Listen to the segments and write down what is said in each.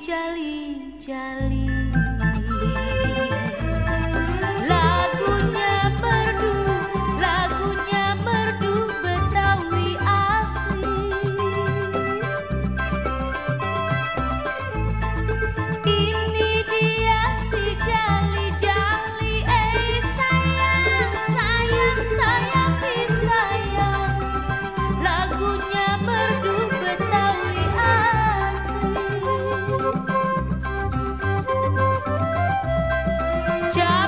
jali jali child.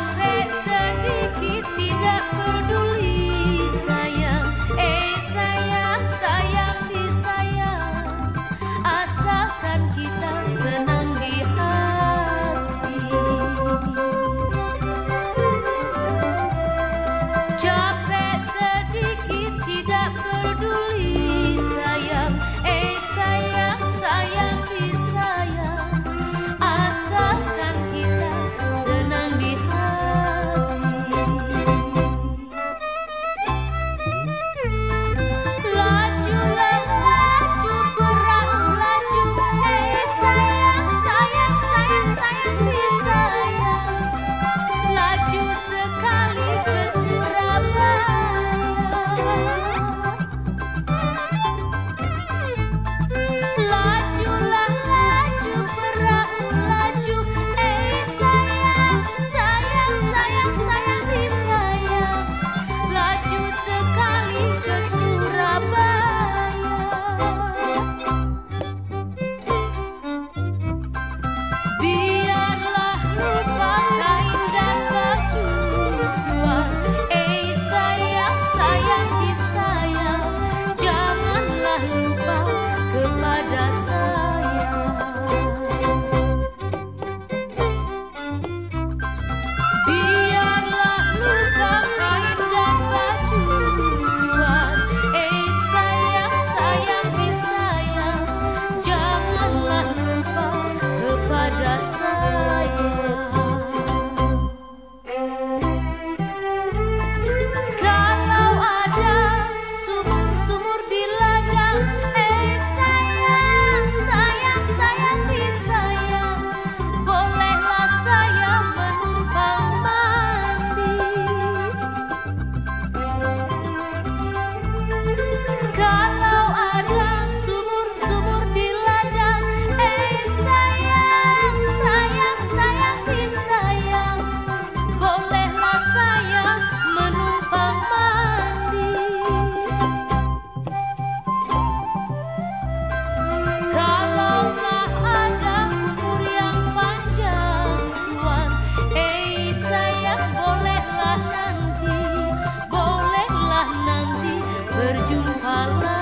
jumpa lagi.